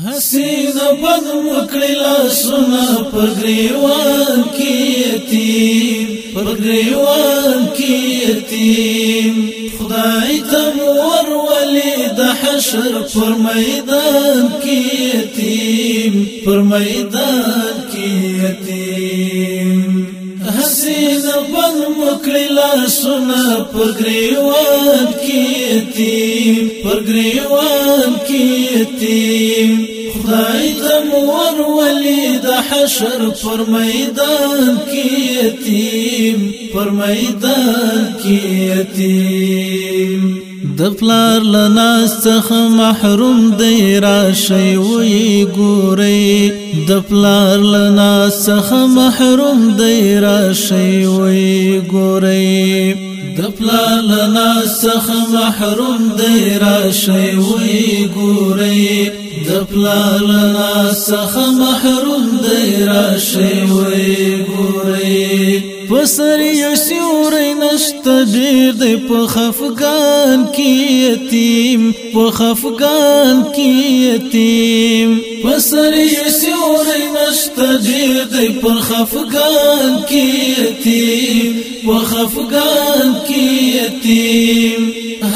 حسین بد مکړی لاسونه پر گریوان کې یتیم پر گریوان کې یتیم خدای ته مور ولی د حشر پر میدان کې یتیم پر میدان کې یتیم کړی لاسونه پر گریوان کې تیم پر گریوان کې خدای ته مور ولی حشر پر میدان کې پر میدان کې د پلار لناس څخه محروم دی راشي وی ګوري د پلار لناس څخه محروم دی راشي وی ګوري د پلار لناس څخه محروم دی راشي وی ګوري د پلار لناس څخه محروم دی راشي وی ګوري پسر یو سیوری نشته ډیر دی په خفقان کې یتیم په خفقان کې یتیم پسر یو سیوری نشته ډیر دی په خفقان کې یتیم په خفقان کې یتیم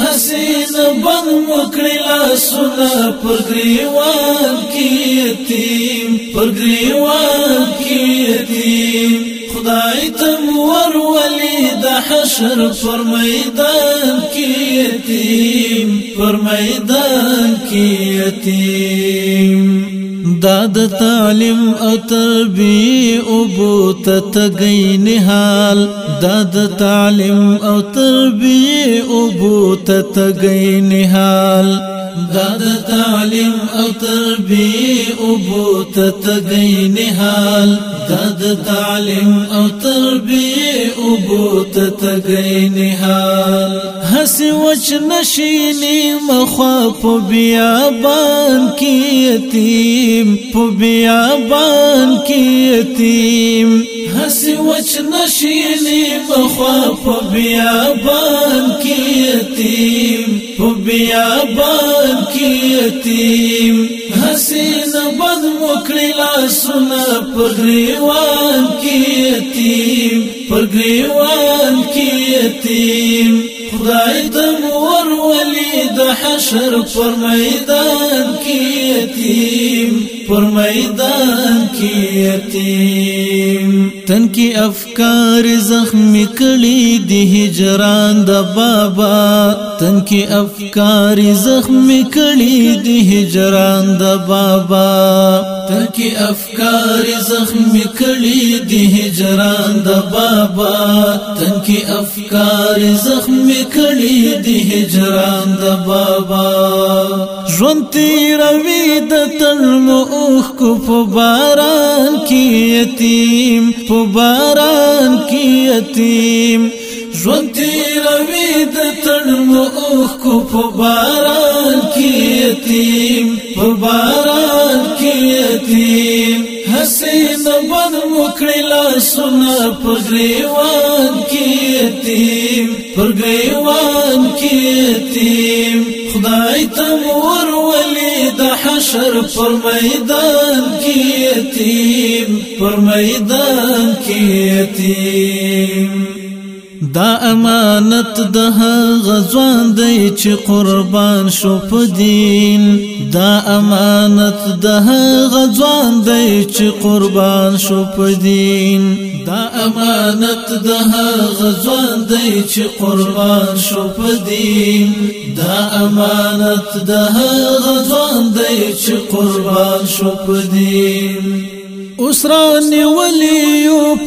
حسین بن وکړی لاسونه پر گریوان کې یتیم پر گریوان کې یتیم خدای ته حشر پر میدان کی یتیم پر میدان کی یتیم داد تعلیم او تربی او بوت تگئی نحال داد تعلیم او تربی او بوت تگئی نحال داد تعلیم او تربی او بوت تدین حال داد تعلیم او تربی او بوت تدین حال حس وچ نشینی مخوا پو بیابان کی یتیم پو بیابان کی یتیم حس وچ نشینی مخوا پو بیابان کی یتیم په بیا باندې یتیم حسین بد وکړی لاسونه پر غریوان کې یتیم پر غریوان کې یتیم خدای ته مور ولید حشر پر میدان کې یتیم پر میدان کې یتیم تن کې افکار زخمی کړي د هجران د بابا تن کې افکار زخمی کړي د هجران د بابا تن کې افکار زخمی کړي د هجران د بابا تن کې افکار زخمی کړي د هجران د بابا ژوند تیروي د تلمو اوخ کو په باران کې یتیم په باران کې یتیم ژوند تیروي د تلمو اوخ کو په باران کې یتیم په باران کې یتیم حسین بد مکړی لا سنا پر غریوان کې یتیم پر غریوان کې یتیم خدای تمور ولی د حشر پر میدان کې یتیم پر میدان کې یتیم دا امانت د غزوان دی چې قربان شو په دین دا امانت د غزوان دی چې قربان شو په دین دا امانت د غزوان دی چې قربان شو په دین دا امانت د غزوان دی چې قربان شو په دین اسران ولی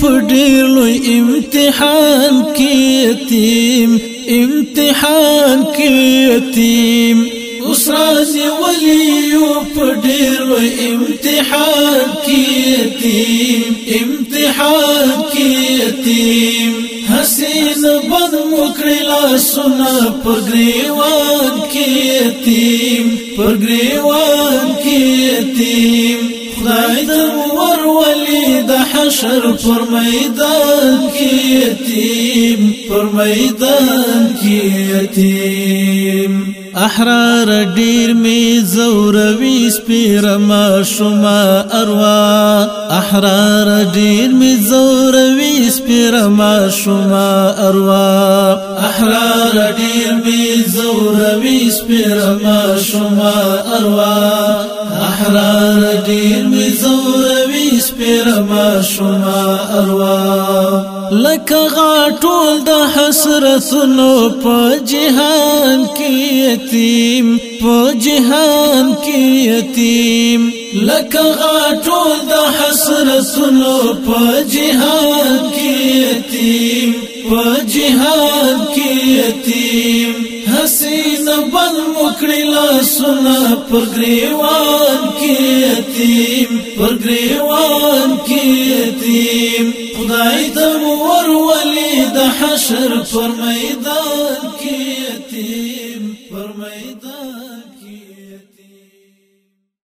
په ډیر لوی امتحان کې یتیم امتحان کې یتیم اوس راځي ولی په ډیر لوی امتحان کې یتیم امتحان کې یتیم حسین بند مکړی لاسونه په ګریوان کې یتیم په ګریوان کې یتیم خدای ته ولي د حشر پر میدان کی یتیم پر میدان کی یتیم احرار ډیر می زور زوروي سپیر ما شما اروا احرار ډیر می زور زوروي سپیر ما شما اروا احرار ډیر می زور زوروي سپیر ما شما اروا احرار ډیر می زور دی سپیر ما شما اروا لکه غاټول د حسرتونو په جهان کې یتیم په جهان کې یتیم لکه غاټول د حسرتونو په جهان کې یتیم په جهان کې یتیم حسین بن مکړی لاسونه پر گریوان کې یتیم پر گریوان کې یتیم خدای ته ور ولي د حشر پر میدان